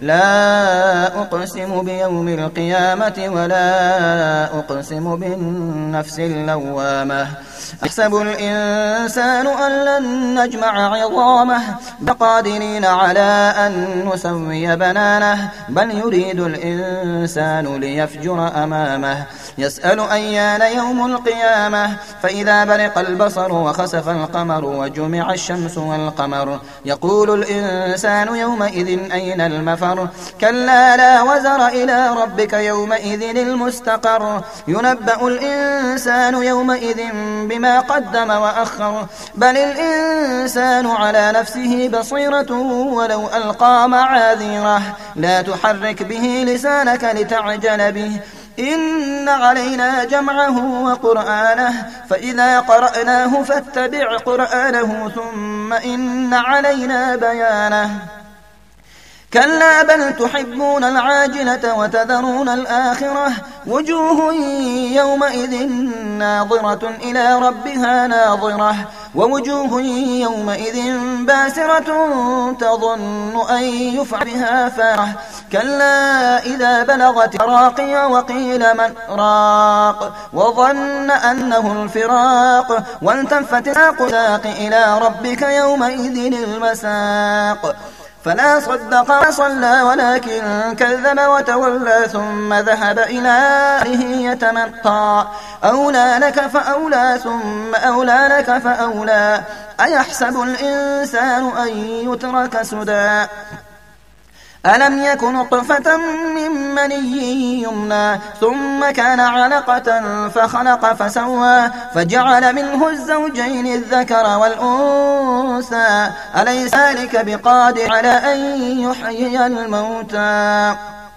لا أقسم بيوم القيامة ولا أقسم بالنفس اللوامة. أحسب الإنسان أن لن نجمع عظامه بقادرين على أن نسوي بنانه بل يريد الإنسان ليفجر أمامه. يسأل أيان يوم القيامة؟ فإذا برق البصر وخسف القمر وجمع الشمس والقمر يقول الإنسان يومئذ أين المفر؟ كلا لا وزر إلى ربك يومئذ المستقر. ينبأ الإنسان يومئذ بما قدم وأخر. بل الإنسان على نفسه بصيرة ولو ألقى معاذيره. لا تحرك به لسانك لتعجل به. إن علينا جمعه وقرآنه. فإذا قرأناه فاتبع قرآنه ثم إن علينا بيانه. كلا بل تحبون العاجلة وتذرون الآخرة. وجوه يومئذ ناظرة إلى ربها ناظرة. ووجوه يومئذ باسرة تظن أن يفعل بها فارة. كلا إذا بلغت راقي وقيل من راق. وظن أنه الفراق. والتفت ساق إلى ربك يومئذ المساق. فلا صدق وصلى ولكن كذب وتولى ثم ذهب إلى أهله يتمطى. أولى لك فأولى ثم أولى لك فأولى. أيحسب الإنسان أن يترك سدى؟ ألم يكن نطفة من مني يمنى ثم كان علقة فخلق فسوى فجعل منه الزوجين الذكر والأنثى. أليس ذلك بقادر على أن يحيي الموتى؟